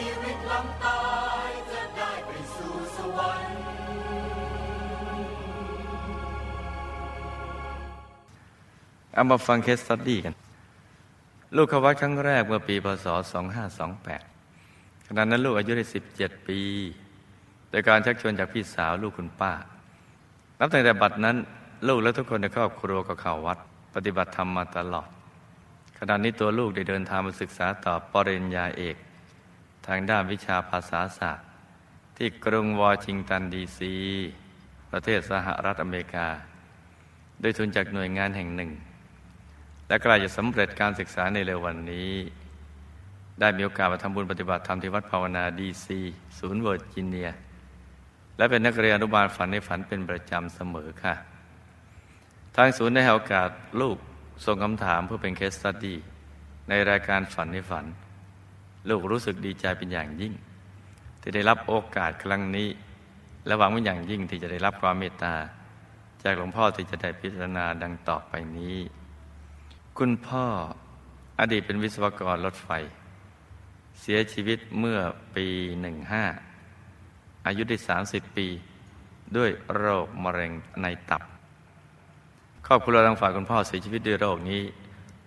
ชีวิตหลังตายจะได้ไปสู่สวรรค์ เอามาฟังเคสตัดดี้กัน ลูกเข้าวัดครั้งแรกเมื่อปีพศ 2528 ขณะนั้นลูกอายุได้ 17 ปี โดยการชักชวนจากพี่สาวลูกคุณป้า นับตั้งแต่บัดนั้น ลูกและทุกคนในครอบครัวก็เข้าวัด ปฏิบัติธรรมมาตลอดขณะนี้ตัวลูกได้เดินทางมาศึกษาต่อปริญญาเอก ทางด้านวิชาภาษาศาสตร์ ที่กรุงวอชิงตันดีซี ประเทศสหรัฐอเมริกาโดยทุนจากหน่วยงานแห่งหนึ่ง และใกล้จะสำเร็จการศึกษาในเร็ววันนี้ ได้มีโอกาสมาทำบุญปฏิบัติธรรมที่วัดภาวนาดีซีศูนย์เวอร์จิเนีย และเป็นนักเรียนอนุบาลฝันในฝันเป็นประจำเสมอค่ะ ทางศูนย์ได้ให้โอกาสลูกส่งคำถามเพื่อเป็นเคสตัดดี้ในรายการฝันในฝัน ลูกรู้สึกดีใจเป็นอย่างยิ่ง ที่ได้รับโอกาสครั้งนี้ และหวังเป็นอย่างยิ่งที่จะได้รับความเมตตา จากหลวงพ่อที่จะได้พิจารณาดังต่อไปนี้ คุณพ่ออดีตเป็นวิศวกรรถไฟ เสียชีวิตเมื่อปีหนึ่งห้าอายุได้สามสิบปี ด้วยโรคมะเร็งในตับ ครอบครัวทางฝ่ายคุณพ่อเสียชีวิตด้วยโรคนี้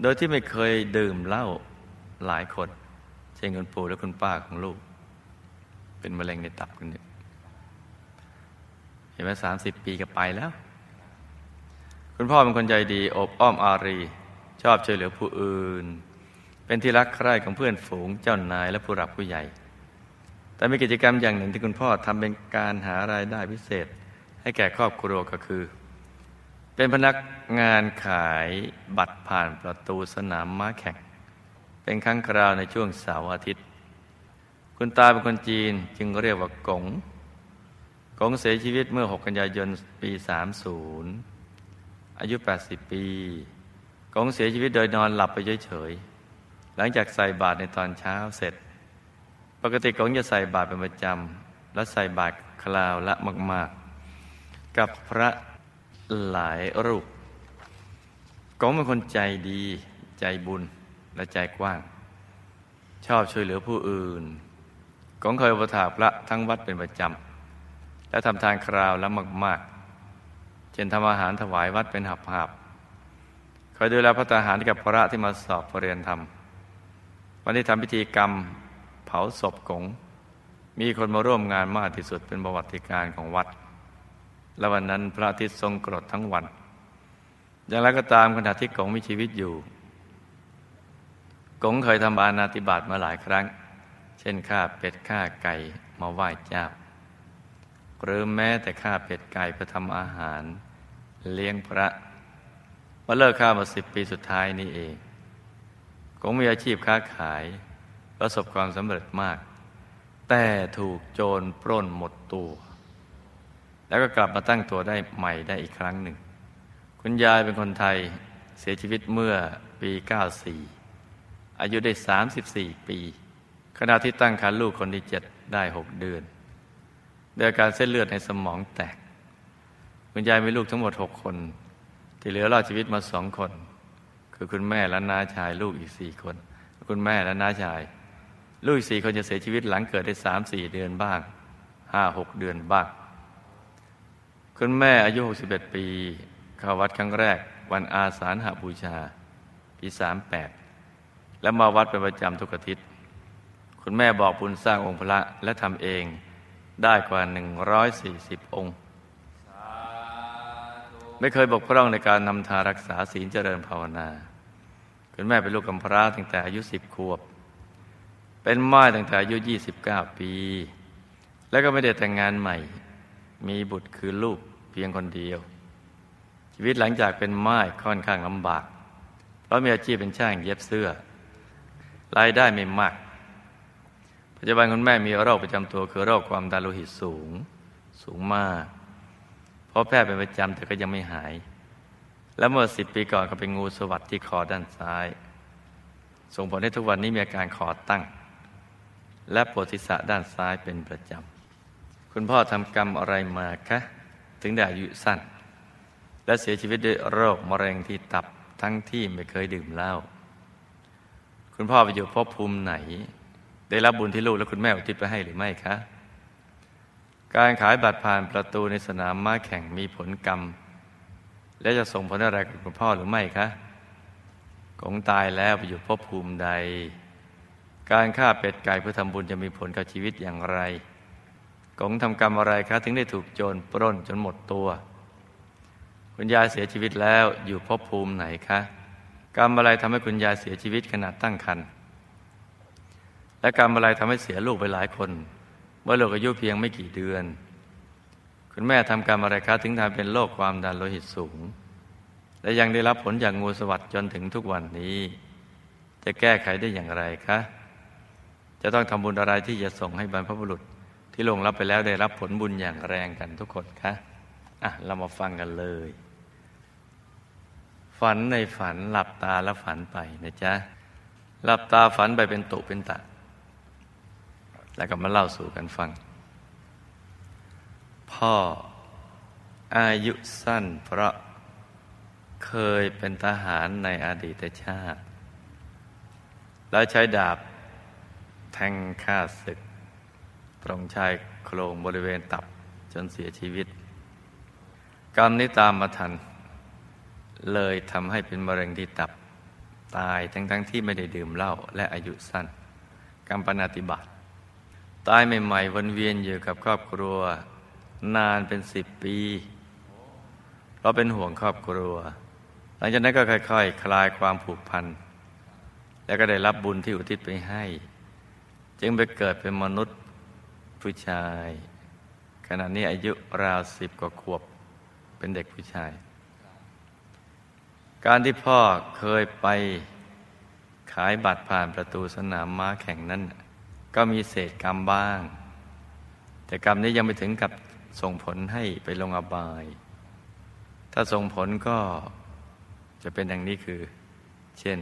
โดยที่ไม่เคยดื่มเหล้าหลายคน ช่นคุณปู่และคุณป้าของลูก เป็นมะเร็งในตับกันเนี่ยเห็นไหมสามสิบปีก็ไปแล้ว คุณพ่อเป็นคนใจดี อบอ้อมอารี ชอบช่วยเหลือผู้อื่น เป็นที่รักใคร่ของเพื่อนฝูงเจ้านายและผู้หลักผู้ใหญ่ แต่มีกิจกรรมอย่างหนึ่งที่คุณพ่อทำเป็นการหารายได้พิเศษ ให้แก่ครอบครัวก็คือ เป็นพนักงานขายบัตรผ่านประตูสนามม้าแข่ง เป็นครั้งคราวในช่วงเสาร์อาทิตย์ คุณตาเป็นคนจีนจึงเรียกว่ากงกงเสียชีวิตเมื่อ 6 กันยายนปี 30 อายุ 80 ปี กงเสียชีวิตโดยนอนหลับไปเฉยๆ หลังจากใส่บาตรในตอนเช้าเสร็จ ปกติกงจะใส่บาตรเป็นประจำ และใส่บาตรคราวละมาก ๆ กับพระหลายรูปกงเป็นคนใจดีใจบุญ และใจกว้าง ชอบช่วยเหลือผู้อื่นกงเคยอุปถากพระทั้งวัดเป็นประจำ และทำทานคราวละมากๆ เช่นทำอาหารถวายวัดเป็นหับๆคอยดูแลพระทหารกับพระที่มาสอบปรริญญาธรรม วันที่ทำพิธีกรรมเผาศพกงมีคนมาร่วมงานมากที่สุดเป็นประวัติการของวัด และวันนั้นพระอาทิตย์ทรงกรดทั้งวัน อย่างไรก็ตามขณะที่กงมีชีวิตอยู่ กงเคยทำอานาติบาตมาหลายครั้ง เช่นฆ่าเป็ดฆ่าไก่มาไหว้เจ้า หรือแม้แต่ฆ่าเป็ดไก่เพื่อทำอาหาร เลี้ยงพระมาเลิกฆ่ามาสิบปีสุดท้ายนี้เองกงมีอาชีพค้าขาย ประสบความสำเร็จมาก แต่ถูกโจรปล้นหมดตัว แล้วก็กลับมาตั้งตัวได้ใหม่ได้อีกครั้งหนึ่ง คุณยายเป็นคนไทยเสียชีวิตเมื่อปี 94 อายุได้ 34 ปี ขณะที่ตั้งครรภ์ลูกคนที่เจ็ดได้ 6 เดือนโดยการเส้นเลือดในสมองแตก คุณยายมีลูกทั้งหมด 6 คน ที่เหลือรอดชีวิตมาสองคน คือคุณแม่และน้าชายลูกอีกสี่คน คุณแม่และน้าชาย ลูกอีกสี่คนจะเสียชีวิตหลังเกิดได้สามสี่เดือนบ้างห้าหกเดือนบ้าง คุณแม่อายุ 61 ปีเข้าวัดครั้งแรกวันอาสาฬหบูชาปีสาม แล้วมาวัดเป็นประจำทุกอาทิตย์ คุณแม่บอกบุญสร้างองค์พระและทำเองได้กว่า 140 องค์ ไม่เคยบกพร่องในการนำทารักษาศีลเจริญภาวนา คุณแม่เป็นลูกกำพร้าตั้งแต่อายุสิบขวบ เป็นม่ายตั้งแต่อายุ 29 ปี แล้วก็ไม่ได้แต่งงานใหม่ มีบุตรคือลูกเพียงคนเดียว ชีวิตหลังจากเป็นม่ายค่อนข้างลำบาก เพราะมีอาชีพเป็นช่างเย็บเสื้อ รายได้ไม่มาก ปัจจุบันคุณแม่มีโรคประจำตัวคือโรคความดันโลหิตสูง สูงมาก เพราะแพทย์เป็นประจำแต่ก็ยังไม่หาย แล้วเมื่อสิบปีก่อนก็เป็นงูสวัสดที่คอด้านซ้าย ส่งผลให้ทุกวันนี้มีอาการคอตั้ง และปวดศีรษะด้านซ้ายเป็นประจำ คุณพ่อทำกรรมอะไรมาคะถึงได้อายุสั้น และเสียชีวิตด้วยโรคมะเร็งที่ตับทั้งที่ไม่เคยดื่มเหล้า คุณพ่อไปอยู่ภพภูมิไหน ได้รับบุญที่ลูกและคุณแม่อุทิศไปให้หรือไม่คะ การขายบัตรผ่านประตูในสนามม้าแข่งมีผลกรรม และจะส่งผลอะไรกับคุณพ่อหรือไม่คะกงตายแล้วไปอยู่ภพภูมิใด การฆ่าเป็ดไก่เพื่อทำบุญจะมีผลกับชีวิตอย่างไรกงทำกรรมอะไรคะถึงได้ถูกโจรปล้นจนหมดตัว คุณยายเสียชีวิตแล้วอยู่ภพภูมิไหนคะ กรรมอะไรทำให้คุณยายเสียชีวิตขณะตั้งครรภ์และกรรมอะไรทำให้เสียลูกไปหลายคน เมื่อลูกอายุเพียงไม่กี่เดือน คุณแม่ทำกรรมอะไรคะถึงทำเป็นโรคความดันโลหิตสูง และยังได้รับผลจากงูสวัสด์จนถึงทุกวันนี้ จะแก้ไขได้อย่างไรคะ จะต้องทำบุญอะไรที่จะส่งให้บรรพบุรุษที่ลงรับไปแล้วได้รับผลบุญอย่างแรงกันทุกคนคะอะเรามาฟังกันเลย ฝันในฝันหลับตาแล้วฝันไปนะจ๊ะหลับตาฝันไปเป็นตุเป็นตะ แล้วก็มาเล่าสู่กันฟัง พ่ออายุสั้นเพราะเคยเป็นทหารในอดีตชาติ แล้วใช้ดาบแทงฆ่าศึก ตรงชายโครงบริเวณตับจนเสียชีวิต กรรมนี้ตามมาทัน เลยทำให้เป็นมะเร็งที่ตับตายทั้งๆทที่ไม่ได้ดื่มเหล้าและอายุสั้นกรรมปนาติบัติ ตายใหม่ๆวนเวียนอยู่กับครอบครัว นานเป็นสิบปีเพราะเป็นห่วงครอบครัว หลังจากนั้นก็ค่อยๆคคลายความผูกพัน แล้วก็ได้รับบุญที่อุทิศไปให้ จึงไปเกิดเป็นมนุษย์ผู้ชาย ขณะนี้อายุราวสิบกว่าขวบ เป็นเด็กผู้ชาย การที่พ่อเคยไปขายบัตรผ่านประตูสนามม้าแข่งนั้น ก็มีเศษกรรมบ้าง แต่กรรมนี้ยังไม่ถึงกับส่งผลให้ไปลงอบาย ถ้าส่งผลก็จะเป็นอย่างนี้คือ เช่น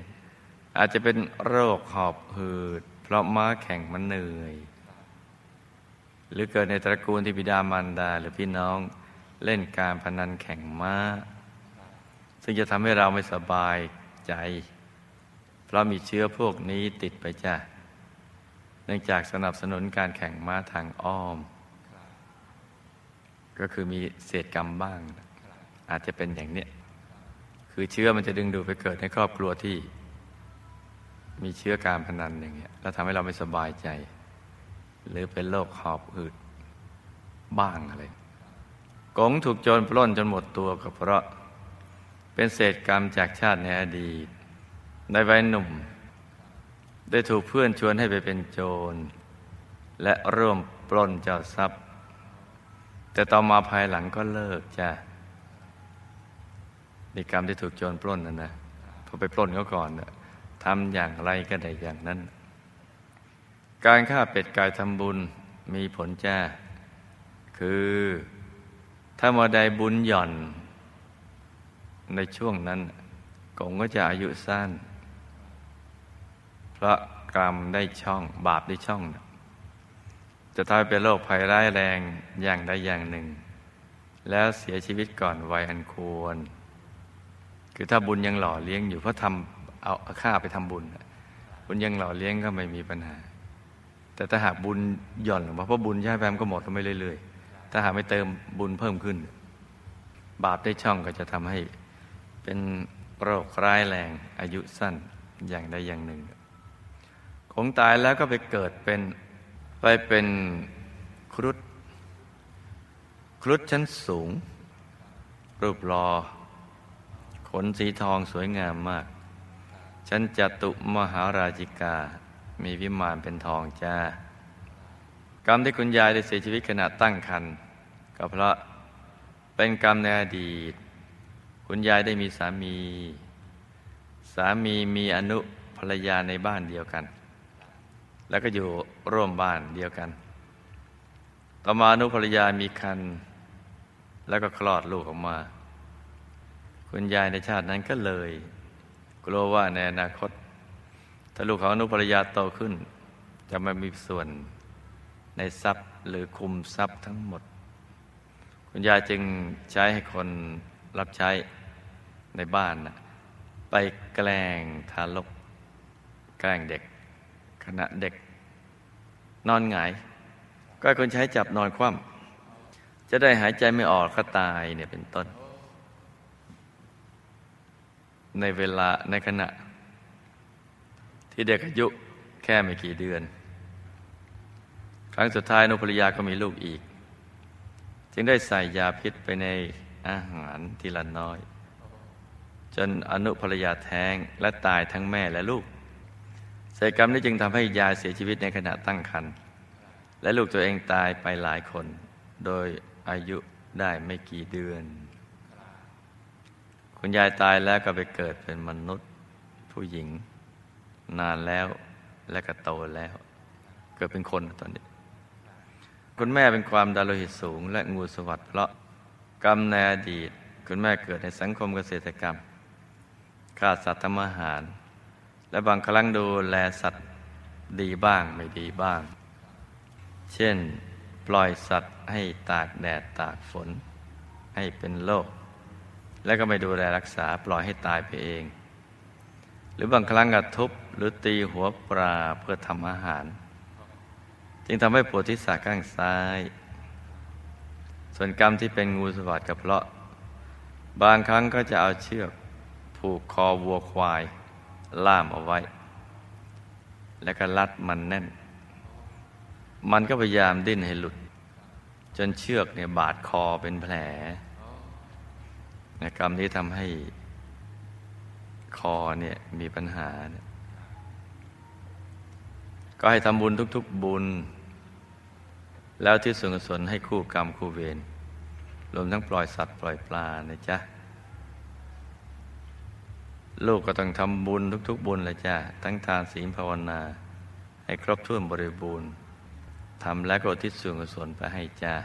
อาจจะเป็นโรคหอบหืด เพราะม้าแข่งมันเหนื่อย หรือเกิดในตระกูลที่บิดามารดาหรือพี่น้องเล่นการพนันแข่งม้า ซึ่งจะทำให้เราไม่สบายใจ เพราะมีเชื้อพวกนี้ติดไปจ้ะเนื่องจากสนับสนุนการแข่งม้าทางอ้อม ก็คือมีเศษกรรมบ้าง อาจจะเป็นอย่างเนี้ยคือเชื้อมันจะดึงดูดไปเกิดในครอบครัวที่ มีเชื้อการพนันอย่างเงี้ยแล้วทำให้เราไม่สบายใจ หรือเป็นโรคหอบหืดบ้างอะไรกงถูกโจรปล้นจนหมดตัวก็เพราะ เป็นเศษกรรมจากชาติในอดีต ในวัยหนุ่ม ได้ถูกเพื่อนชวนให้ไปเป็นโจร และร่วมปล้นเจ้าทรัพย์ แต่ต่อมาภายหลังก็เลิกจ้ะนี่กรรมที่ถูกโจรปล้นนั่นนะพอไปปล้นเขาก่อนทำอย่างไรก็ได้อย่างนั้น การฆ่าเป็ดกายทำบุญมีผลจ้าคือถ้ามาใดบุญหย่อน ในช่วงนั้นกงก็จะอายุสั้น เพราะกรรมได้ช่องบาปได้ช่อง จะทำให้เป็นโรคภัยร้ายแรงอย่างใดอย่างหนึ่ง แล้วเสียชีวิตก่อนวัยอันควร คือถ้าบุญยังหล่อเลี้ยงอยู่เพราะทำเอาค่าไปทำบุญ บุญยังหล่อเลี้ยงก็ไม่มีปัญหา แต่ถ้าหากบุญหย่อนลงมาเพราะบุญย่าแปมก็หมดลงไปเรื่อยๆถ้าหากไม่เติมบุญเพิ่มขึ้น บาปได้ช่องก็จะทำให้ เป็นโรคร้ายแรงอายุสั้นอย่างใดอย่างหนึ่ง คงตายแล้วก็ไปเกิดเป็นไปเป็นครุฑครุฑชั้นสูง รูปรอ ขนสีทองสวยงามมาก ชั้นจตุมหาราชิกา มีวิมานเป็นทองจ้ากรรมที่คุณยายได้เสียชีวิตขณะตั้งครรภ์ก็เพราะเป็นกรรมในอดีต คุณยายได้มีสามี สามีมีอนุภรรยาในบ้านเดียวกัน แล้วก็อยู่ร่วมบ้านเดียวกัน ต่อมาอนุภรรยามีคันแล้วก็คลอดลูกออกมา คุณยายในชาตินั้นก็เลย กลัวว่าในอนาคต ถ้าลูกของอนุภรรยาโตขึ้น จะไม่มีส่วนในทรัพย์หรือคุมทรัพย์ทั้งหมด คุณยายจึงใช้ให้คนรับใช้ ในบ้านนะไปแกล้งทารก แกล้งเด็ก ขณะเด็ก นอนหงาย ก็คนใช้จับนอนคว่ำจะได้หายใจไม่ออกก็ตายเนี่ยเป็นต้น ในเวลาในขณะ ที่เด็กอายุแค่ไม่กี่เดือน ครั้งสุดท้ายนุภริยาก็มีลูกอีก จึงได้ใส่ยาพิษไปในอาหารทีละน้อย จนอนุภรรยาแท้งและตายทั้งแม่และลูกใส่กรรมนี้จึงทำให้ยายเสียชีวิตในขณะตั้งครรภ์และลูกตัวเองตายไปหลายคน โดยอายุได้ไม่กี่เดือน คุณยายตายแล้วก็ไปเกิดเป็นมนุษย์ผู้หญิง นานแล้วและก็โตแล้ว เกิดเป็นคนตอนนี้ คุณแม่เป็นความดาโลหิตสูง และงูสวัสด์เพราะกรรมในอดีต คุณแม่เกิดในสังคมเกษตรกรรม ฆ่าสัตว์ทำอาหาร และบางครั้งดูแลสัตว์ดีบ้างไม่ดีบ้าง เช่น ปล่อยสัตว์ให้ตากแดดตากฝน ให้เป็นโรคแล้วก็ไม่ดูแลรักษาปล่อยให้ตายไปเอง หรือบางครั้งก็ทุบหรือตีหัวปลาเพื่อทำอาหาร จึงทำให้ปวดที่สาข้างซ้าย ส่วนกรรมที่เป็นงูสวัสด์ก็เพราะ บางครั้งก็จะเอาเชือก ผูกคอวัวควาย ล่ามเอาไว้ แล้วก็รัดมันแน่น มันก็พยายามดิ้นให้หลุด จนเชือกเนี่ยบาดคอเป็นแผลนะกรรมนี้ทำให้คอเนี่ยมีปัญหาเนี่ยก็ให้ทำบุญทุก ๆบุญ แล้วที่ส่วนกุศลให้คู่กรรมคู่เวรรวมทั้งปล่อยสัตว์ปล่อยปลานะจ๊ะ ลูกก็ต้องทำบุญทุก ๆ บุญเลยจ้ะทั้งทานศีลภาวนา ให้ครบถ้วนบริบูรณ์ทำและก็ทิศส่วนกุศลไปให้จ้า